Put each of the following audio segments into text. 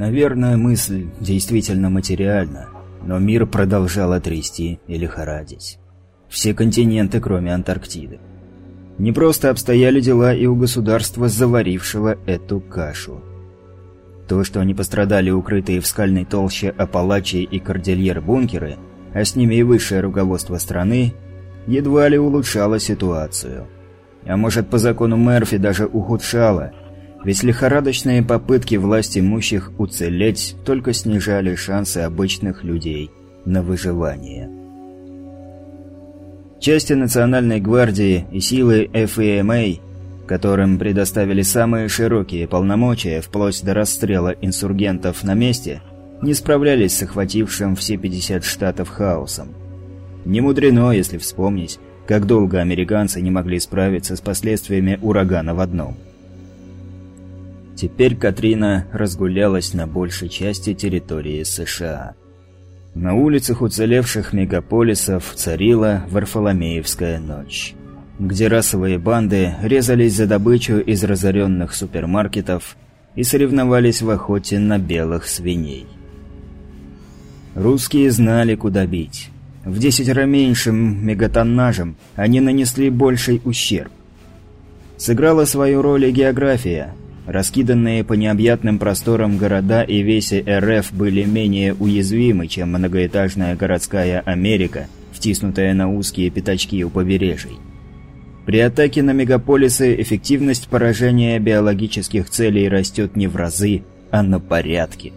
Наверное, мысль действительно материальна, но мир продолжал трясти и лихорадить. Все континенты, кроме Антарктиды. Не просто обстояли дела и у государства, заварившего эту кашу. То, что они пострадали укрытые в скальной толще Апалачи и Кордильер бункеры, а с ними и высшее руководство страны, едва ли улучшало ситуацию. А может, по закону Мерфи даже ухудшало, ведь лихорадочные попытки власть имущих уцелеть только снижали шансы обычных людей на выживание. Части Национальной гвардии и силы ФЭМА, которым предоставили самые широкие полномочия вплоть до расстрела инсургентов на месте, не справлялись с охватившим все 50 штатов хаосом. Не мудрено, если вспомнить, как долго американцы не могли справиться с последствиями урагана в одном – Теперь Катрина разгулялась на большей части территории США. На улицах уцелевших мегаполисов царила Варфоломеевская ночь, где расовые банды резались за добычу из разоренных супермаркетов и соревновались в охоте на белых свиней. Русские знали, куда бить. В десятеро меньшим мегатоннажем они нанесли больший ущерб. Сыграла свою роль и география – Раскиданные по необъятным просторам города и веси РФ были менее уязвимы, чем многоэтажная городская Америка, втиснутая на узкие пятачки у побережий. При атаке на мегаполисы эффективность поражения биологических целей растет не в разы, а на порядки.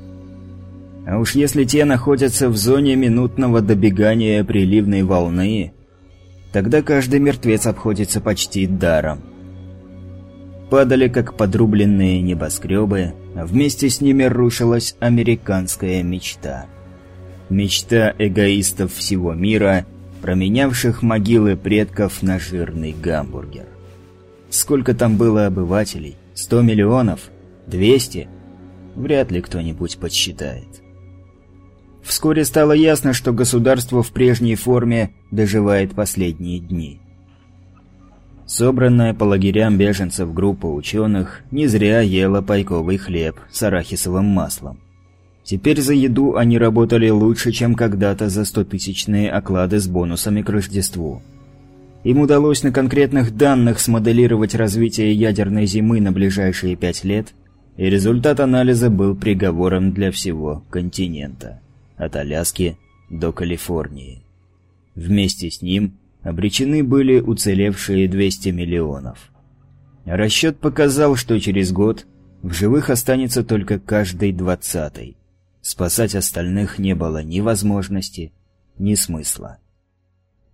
А уж если те находятся в зоне минутного добегания приливной волны, тогда каждый мертвец обходится почти даром падали как подрубленные небоскребы, вместе с ними рушилась американская мечта. Мечта эгоистов всего мира, променявших могилы предков на жирный гамбургер. Сколько там было обывателей? Сто миллионов? Двести? Вряд ли кто-нибудь подсчитает. Вскоре стало ясно, что государство в прежней форме доживает последние дни. Собранная по лагерям беженцев группа ученых не зря ела пайковый хлеб с арахисовым маслом. Теперь за еду они работали лучше, чем когда-то за стотысячные оклады с бонусами к Рождеству. Им удалось на конкретных данных смоделировать развитие ядерной зимы на ближайшие пять лет, и результат анализа был приговором для всего континента, от Аляски до Калифорнии. Вместе с ним обречены были уцелевшие 200 миллионов. Расчет показал, что через год в живых останется только каждый двадцатый. Спасать остальных не было ни возможности, ни смысла.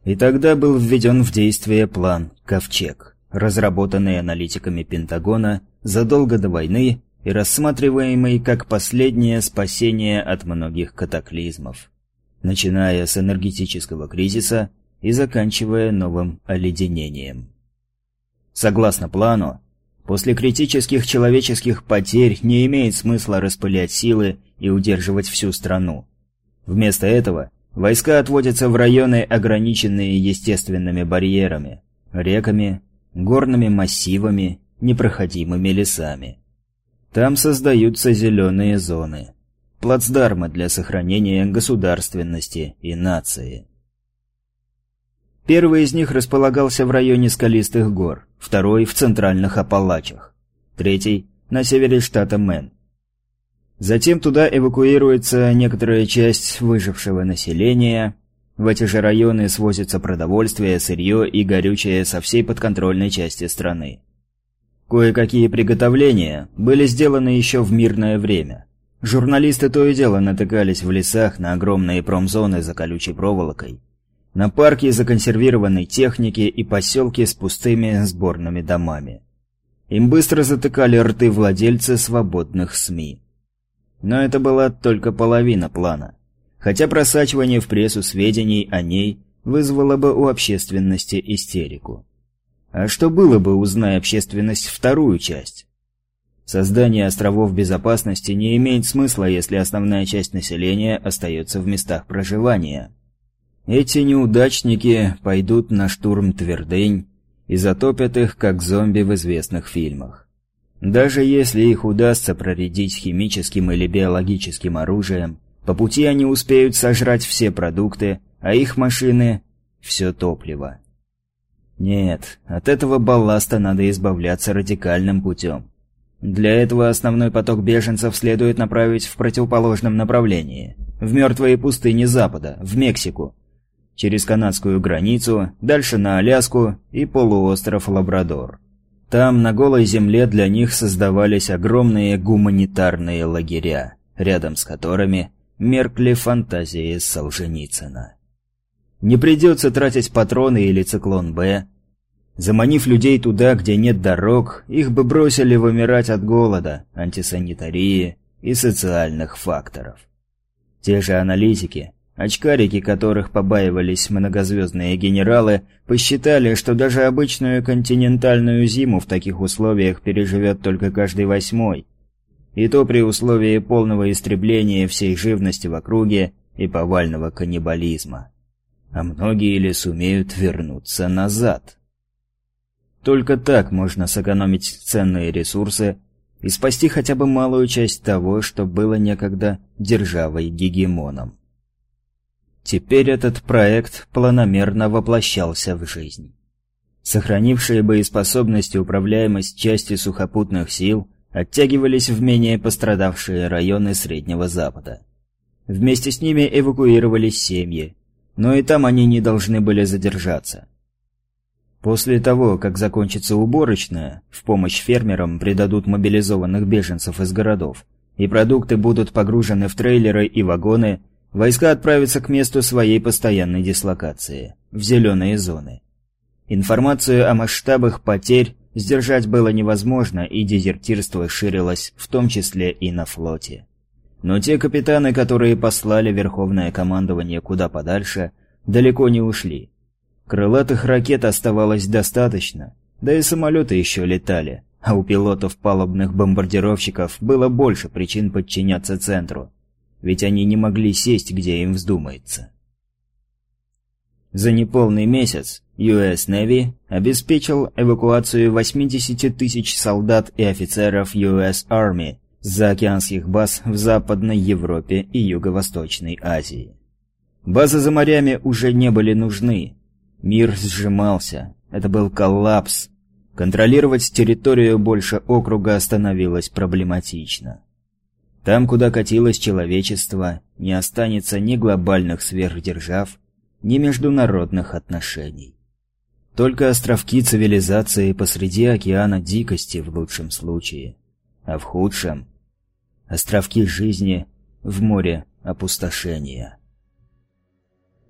И тогда был введен в действие план «Ковчег», разработанный аналитиками Пентагона задолго до войны и рассматриваемый как последнее спасение от многих катаклизмов, начиная с энергетического кризиса и заканчивая новым оледенением. Согласно плану, после критических человеческих потерь не имеет смысла распылять силы и удерживать всю страну. Вместо этого войска отводятся в районы, ограниченные естественными барьерами, реками, горными массивами, непроходимыми лесами. Там создаются зеленые зоны, плацдармы для сохранения государственности и нации. Первый из них располагался в районе скалистых гор, второй – в центральных Апалачах, третий – на севере штата Мэн. Затем туда эвакуируется некоторая часть выжившего населения. В эти же районы свозится продовольствие, сырье и горючее со всей подконтрольной части страны. Кое-какие приготовления были сделаны еще в мирное время. Журналисты то и дело натыкались в лесах на огромные промзоны за колючей проволокой на парке законсервированной техники и поселки с пустыми сборными домами. Им быстро затыкали рты владельцы свободных СМИ. Но это была только половина плана. Хотя просачивание в прессу сведений о ней вызвало бы у общественности истерику. А что было бы, узная общественность вторую часть? Создание островов безопасности не имеет смысла, если основная часть населения остается в местах проживания. Эти неудачники пойдут на штурм твердынь и затопят их, как зомби в известных фильмах. Даже если их удастся проредить химическим или биологическим оружием, по пути они успеют сожрать все продукты, а их машины – все топливо. Нет, от этого балласта надо избавляться радикальным путем. Для этого основной поток беженцев следует направить в противоположном направлении – в мертвые пустыни Запада, в Мексику, через канадскую границу, дальше на Аляску и полуостров Лабрадор. Там, на голой земле, для них создавались огромные гуманитарные лагеря, рядом с которыми меркли фантазии Солженицына. Не придется тратить патроны или циклон «Б». Заманив людей туда, где нет дорог, их бы бросили вымирать от голода, антисанитарии и социальных факторов. Те же аналитики, очкарики которых побаивались многозвездные генералы, посчитали, что даже обычную континентальную зиму в таких условиях переживет только каждый восьмой. И то при условии полного истребления всей живности в округе и повального каннибализма. А многие ли сумеют вернуться назад? Только так можно сэкономить ценные ресурсы и спасти хотя бы малую часть того, что было некогда державой-гегемоном. Теперь этот проект планомерно воплощался в жизнь. Сохранившие боеспособность и управляемость части сухопутных сил оттягивались в менее пострадавшие районы Среднего Запада. Вместе с ними эвакуировались семьи, но и там они не должны были задержаться. После того, как закончится уборочная, в помощь фермерам придадут мобилизованных беженцев из городов, и продукты будут погружены в трейлеры и вагоны, войска отправятся к месту своей постоянной дислокации, в зеленые зоны. Информацию о масштабах потерь сдержать было невозможно, и дезертирство ширилось, в том числе и на флоте. Но те капитаны, которые послали Верховное командование куда подальше, далеко не ушли. Крылатых ракет оставалось достаточно, да и самолеты еще летали, а у пилотов палубных бомбардировщиков было больше причин подчиняться центру, ведь они не могли сесть, где им вздумается. За неполный месяц US Navy обеспечил эвакуацию 80 тысяч солдат и офицеров US Army с заокеанских баз в Западной Европе и Юго-Восточной Азии. Базы за морями уже не были нужны, Мир сжимался. Это был коллапс. Контролировать территорию больше округа становилось проблематично. Там, куда катилось человечество, не останется ни глобальных сверхдержав, ни международных отношений. Только островки цивилизации посреди океана дикости в лучшем случае, а в худшем – островки жизни в море опустошения.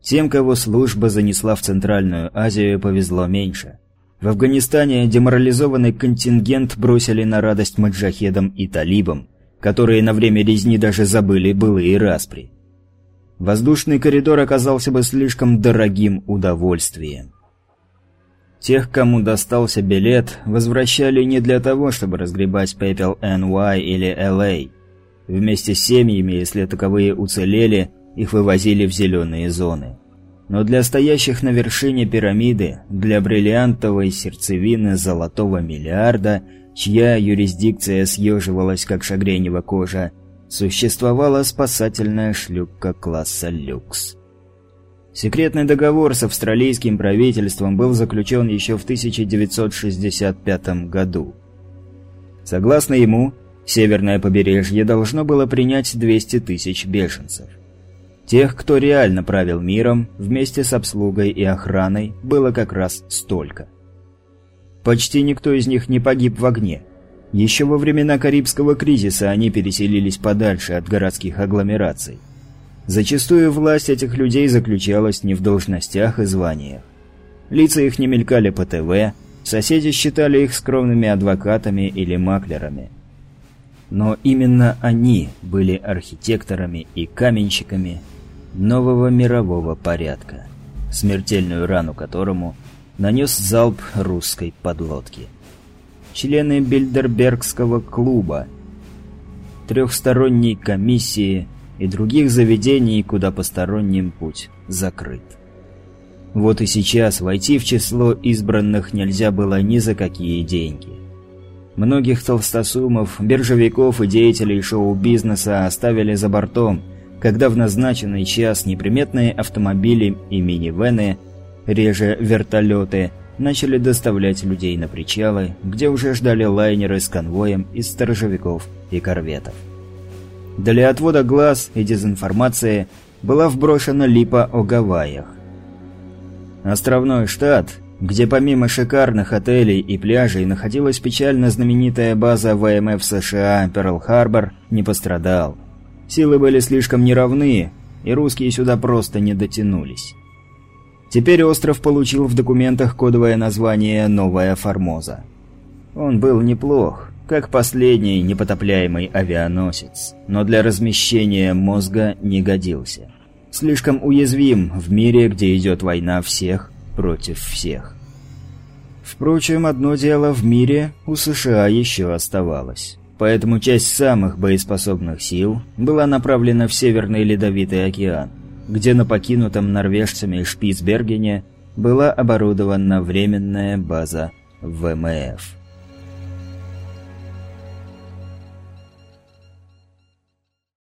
Тем, кого служба занесла в Центральную Азию, повезло меньше. В Афганистане деморализованный контингент бросили на радость маджахедам и талибам, которые на время резни даже забыли былые распри. Воздушный коридор оказался бы слишком дорогим удовольствием. Тех, кому достался билет, возвращали не для того, чтобы разгребать пепел NY или LA. Вместе с семьями, если таковые уцелели, их вывозили в зеленые зоны. Но для стоящих на вершине пирамиды, для бриллиантовой сердцевины золотого миллиарда, чья юрисдикция съеживалась как шагренева кожа, существовала спасательная шлюпка класса «Люкс». Секретный договор с австралийским правительством был заключен еще в 1965 году. Согласно ему, северное побережье должно было принять 200 тысяч беженцев. Тех, кто реально правил миром, вместе с обслугой и охраной, было как раз столько. Почти никто из них не погиб в огне. Еще во времена Карибского кризиса они переселились подальше от городских агломераций. Зачастую власть этих людей заключалась не в должностях и званиях. Лица их не мелькали по ТВ, соседи считали их скромными адвокатами или маклерами. Но именно они были архитекторами и каменщиками нового мирового порядка, смертельную рану которому нанес залп русской подлодки. Члены Бильдербергского клуба, трехсторонней комиссии и других заведений, куда посторонним путь закрыт. Вот и сейчас войти в число избранных нельзя было ни за какие деньги. Многих толстосумов, биржевиков и деятелей шоу-бизнеса оставили за бортом, когда в назначенный час неприметные автомобили и минивены, реже вертолеты, начали доставлять людей на причалы, где уже ждали лайнеры с конвоем из сторожевиков и корветов. Для отвода глаз и дезинформации была вброшена липа о Гавайях. Островной штат, где помимо шикарных отелей и пляжей находилась печально знаменитая база ВМФ США Перл-Харбор, не пострадал. Силы были слишком неравны, и русские сюда просто не дотянулись. Теперь остров получил в документах кодовое название «Новая Формоза». Он был неплох, как последний непотопляемый авианосец, но для размещения мозга не годился. Слишком уязвим в мире, где идет война всех против всех. Впрочем, одно дело в мире у США еще оставалось. Поэтому часть самых боеспособных сил была направлена в Северный Ледовитый океан, где на покинутом норвежцами Шпицбергене была оборудована временная база ВМФ.